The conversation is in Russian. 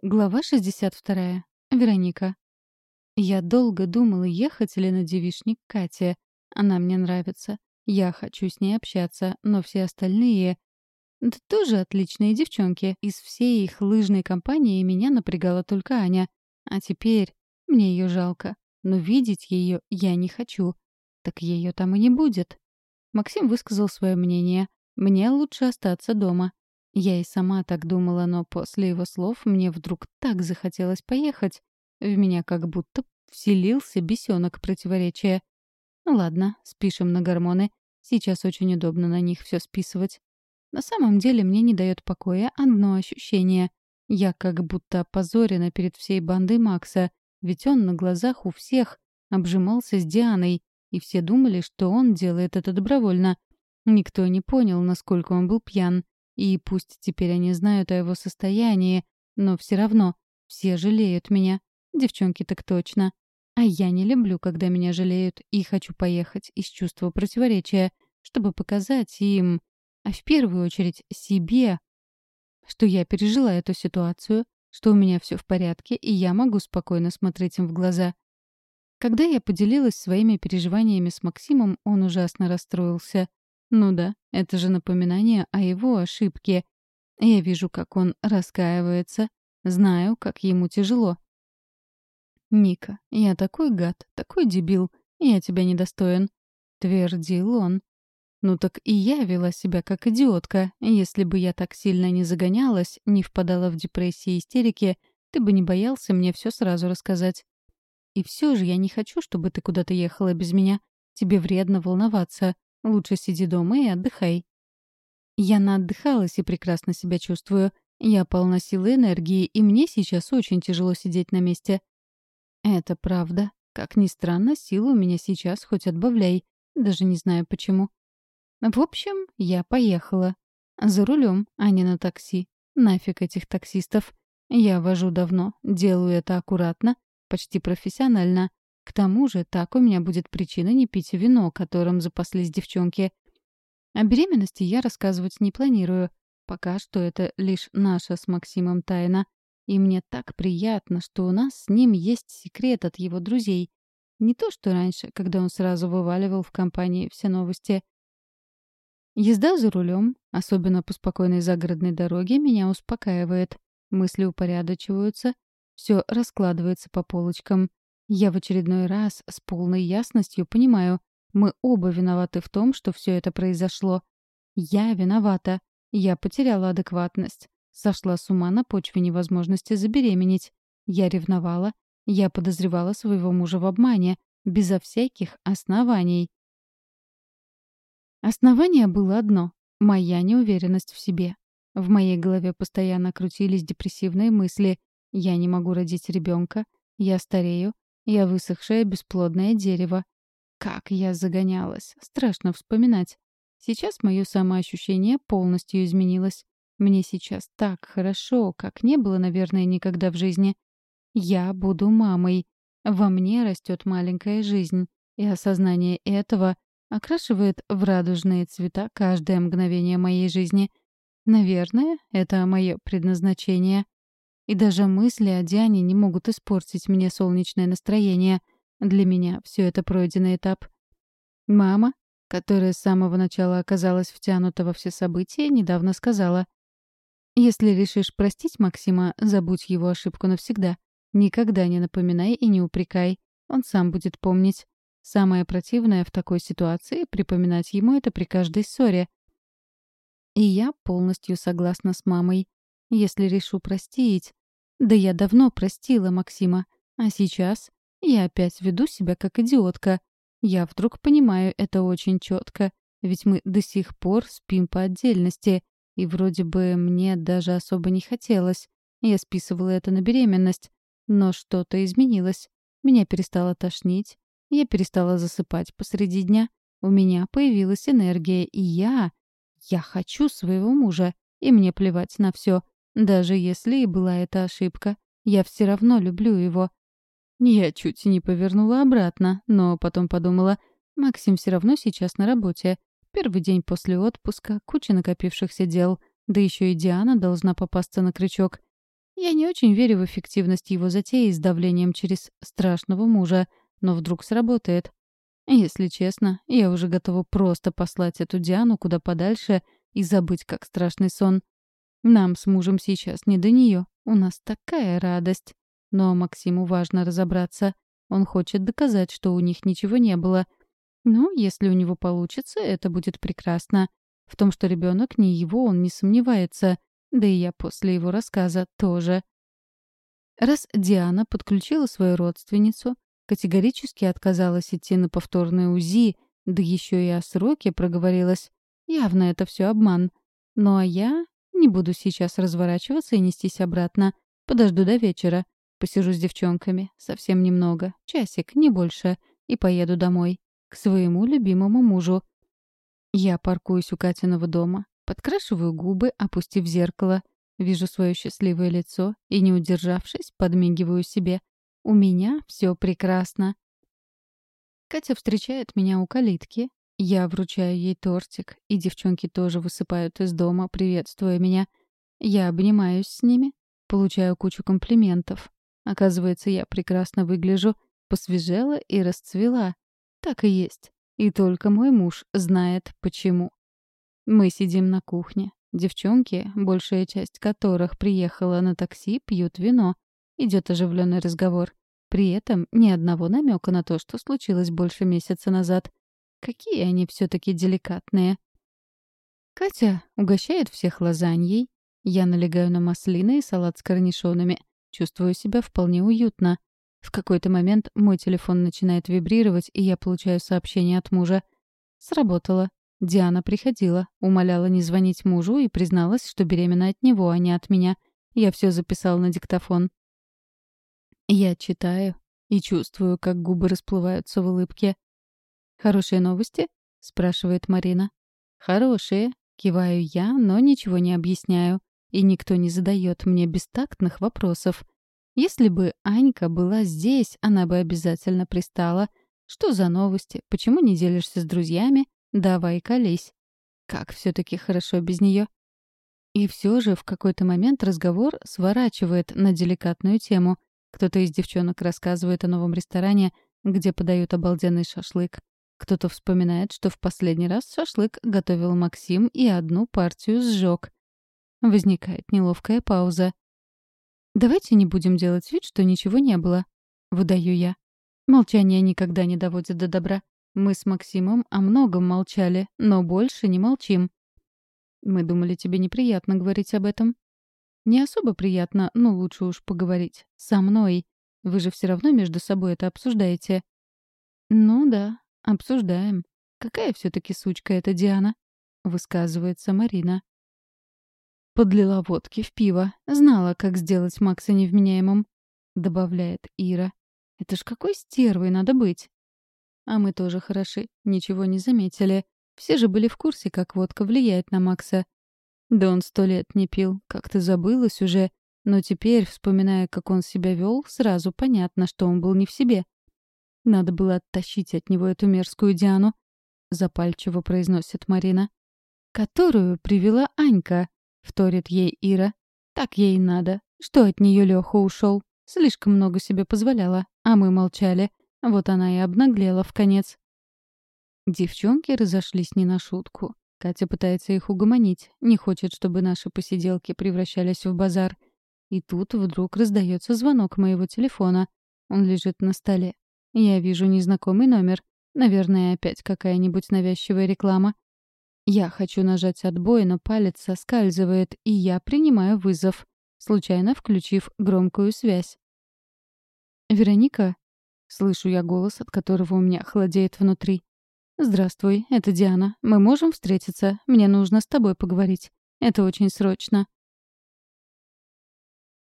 Глава 62. Вероника. Я долго думала, ехать ли на девишник Кате. Она мне нравится. Я хочу с ней общаться, но все остальные... Да тоже отличные девчонки. Из всей их лыжной компании меня напрягала только Аня. А теперь мне ее жалко. Но видеть ее я не хочу. Так ее там и не будет. Максим высказал свое мнение. Мне лучше остаться дома. Я и сама так думала, но после его слов мне вдруг так захотелось поехать. В меня как будто вселился бесенок противоречия. Ну ладно, спишем на гормоны. Сейчас очень удобно на них все списывать. На самом деле мне не дает покоя одно ощущение. Я как будто опозорена перед всей бандой Макса, ведь он на глазах у всех обжимался с Дианой, и все думали, что он делает это добровольно. Никто не понял, насколько он был пьян. И пусть теперь они знают о его состоянии, но все равно все жалеют меня. Девчонки так точно. А я не люблю, когда меня жалеют, и хочу поехать из чувства противоречия, чтобы показать им, а в первую очередь себе, что я пережила эту ситуацию, что у меня все в порядке, и я могу спокойно смотреть им в глаза. Когда я поделилась своими переживаниями с Максимом, он ужасно расстроился. Ну да, это же напоминание о его ошибке. Я вижу, как он раскаивается, знаю, как ему тяжело. «Ника, я такой гад, такой дебил, я тебя недостоин», — твердил он. Ну так и я вела себя как идиотка. Если бы я так сильно не загонялась, не впадала в депрессии и истерики, ты бы не боялся мне все сразу рассказать. И все же я не хочу, чтобы ты куда-то ехала без меня. Тебе вредно волноваться. Лучше сиди дома и отдыхай. Я наотдыхалась и прекрасно себя чувствую. Я полна силы энергии, и мне сейчас очень тяжело сидеть на месте. Это правда. Как ни странно, силы у меня сейчас хоть отбавляй. Даже не знаю почему. В общем, я поехала. За рулем, а не на такси. Нафиг этих таксистов. Я вожу давно, делаю это аккуратно, почти профессионально. К тому же, так у меня будет причина не пить вино, которым запаслись девчонки. О беременности я рассказывать не планирую. Пока что это лишь наша с Максимом тайна. И мне так приятно, что у нас с ним есть секрет от его друзей. Не то, что раньше, когда он сразу вываливал в компании все новости. Езда за рулем, особенно по спокойной загородной дороге, меня успокаивает. Мысли упорядочиваются, все раскладывается по полочкам. Я в очередной раз с полной ясностью понимаю, мы оба виноваты в том, что все это произошло. Я виновата. Я потеряла адекватность. Сошла с ума на почве невозможности забеременеть. Я ревновала. Я подозревала своего мужа в обмане. Безо всяких оснований. Основание было одно — моя неуверенность в себе. В моей голове постоянно крутились депрессивные мысли. Я не могу родить ребенка. Я старею. Я высохшее бесплодное дерево. Как я загонялась. Страшно вспоминать. Сейчас мое самоощущение полностью изменилось. Мне сейчас так хорошо, как не было, наверное, никогда в жизни. Я буду мамой. Во мне растет маленькая жизнь. И осознание этого окрашивает в радужные цвета каждое мгновение моей жизни. Наверное, это мое предназначение. И даже мысли о Диане не могут испортить мне солнечное настроение. Для меня все это пройденный этап. Мама, которая с самого начала оказалась втянута во все события, недавно сказала, «Если решишь простить Максима, забудь его ошибку навсегда. Никогда не напоминай и не упрекай. Он сам будет помнить. Самое противное в такой ситуации — припоминать ему это при каждой ссоре. И я полностью согласна с мамой. Если решу простить, да я давно простила Максима. А сейчас я опять веду себя как идиотка. Я вдруг понимаю это очень четко. Ведь мы до сих пор спим по отдельности. И вроде бы мне даже особо не хотелось. Я списывала это на беременность. Но что-то изменилось. Меня перестало тошнить. Я перестала засыпать посреди дня. У меня появилась энергия, и я... Я хочу своего мужа. И мне плевать на все. Даже если и была это ошибка, я все равно люблю его. Я чуть не повернула обратно, но потом подумала, Максим все равно сейчас на работе. Первый день после отпуска, куча накопившихся дел, да еще и Диана должна попасться на крючок. Я не очень верю в эффективность его затеи с давлением через страшного мужа, но вдруг сработает. Если честно, я уже готова просто послать эту Диану куда подальше и забыть, как страшный сон. Нам с мужем сейчас не до нее. У нас такая радость. Но Максиму важно разобраться. Он хочет доказать, что у них ничего не было. Ну, если у него получится, это будет прекрасно. В том, что ребенок не его, он не сомневается. Да и я после его рассказа тоже. Раз Диана подключила свою родственницу, категорически отказалась идти на повторное УЗИ, да еще и о сроке проговорилась. Явно это все обман. Ну а я не буду сейчас разворачиваться и нестись обратно. Подожду до вечера. Посижу с девчонками. Совсем немного. Часик, не больше. И поеду домой. К своему любимому мужу. Я паркуюсь у Катиного дома. Подкрашиваю губы, опустив зеркало. Вижу свое счастливое лицо и, не удержавшись, подмигиваю себе. У меня все прекрасно. Катя встречает меня у калитки. Я вручаю ей тортик, и девчонки тоже высыпают из дома, приветствуя меня. Я обнимаюсь с ними, получаю кучу комплиментов. Оказывается, я прекрасно выгляжу, посвежела и расцвела. Так и есть. И только мой муж знает, почему. Мы сидим на кухне. Девчонки, большая часть которых приехала на такси, пьют вино. Идет оживленный разговор. При этом ни одного намека на то, что случилось больше месяца назад. Какие они все-таки деликатные. Катя угощает всех лазаньей. Я налегаю на маслины и салат с корнишонами. Чувствую себя вполне уютно. В какой-то момент мой телефон начинает вибрировать, и я получаю сообщение от мужа. Сработало. Диана приходила, умоляла не звонить мужу и призналась, что беременна от него, а не от меня. Я все записал на диктофон. Я читаю и чувствую, как губы расплываются в улыбке. «Хорошие новости?» — спрашивает Марина. «Хорошие», — киваю я, но ничего не объясняю. И никто не задает мне бестактных вопросов. Если бы Анька была здесь, она бы обязательно пристала. Что за новости? Почему не делишься с друзьями? Давай колись. Как все таки хорошо без нее. И все же в какой-то момент разговор сворачивает на деликатную тему — кто-то из девчонок рассказывает о новом ресторане, где подают обалденный шашлык. Кто-то вспоминает, что в последний раз шашлык готовил Максим и одну партию сжег. Возникает неловкая пауза. «Давайте не будем делать вид, что ничего не было», — выдаю я. Молчание никогда не доводит до добра. Мы с Максимом о многом молчали, но больше не молчим. Мы думали, тебе неприятно говорить об этом. Не особо приятно, но лучше уж поговорить. Со мной. Вы же все равно между собой это обсуждаете. Ну да, обсуждаем. Какая все-таки сучка эта Диана? Высказывается Марина. Подлила водки в пиво. Знала, как сделать Макса невменяемым. Добавляет Ира. Это ж какой стервой надо быть. А мы тоже хороши, ничего не заметили. Все же были в курсе, как водка влияет на Макса. Да он сто лет не пил, как-то забылось уже. Но теперь, вспоминая, как он себя вел, сразу понятно, что он был не в себе. Надо было оттащить от него эту мерзкую Диану, — запальчиво произносит Марина. «Которую привела Анька», — вторит ей Ира. «Так ей надо. Что от нее Леха ушел? Слишком много себе позволяла, а мы молчали. Вот она и обнаглела в конец». Девчонки разошлись не на шутку. Катя пытается их угомонить, не хочет, чтобы наши посиделки превращались в базар. И тут вдруг раздается звонок моего телефона. Он лежит на столе. Я вижу незнакомый номер. Наверное, опять какая-нибудь навязчивая реклама. Я хочу нажать отбой, но палец соскальзывает, и я принимаю вызов, случайно включив громкую связь. «Вероника?» — слышу я голос, от которого у меня холодеет внутри. «Здравствуй, это Диана. Мы можем встретиться? Мне нужно с тобой поговорить. Это очень срочно».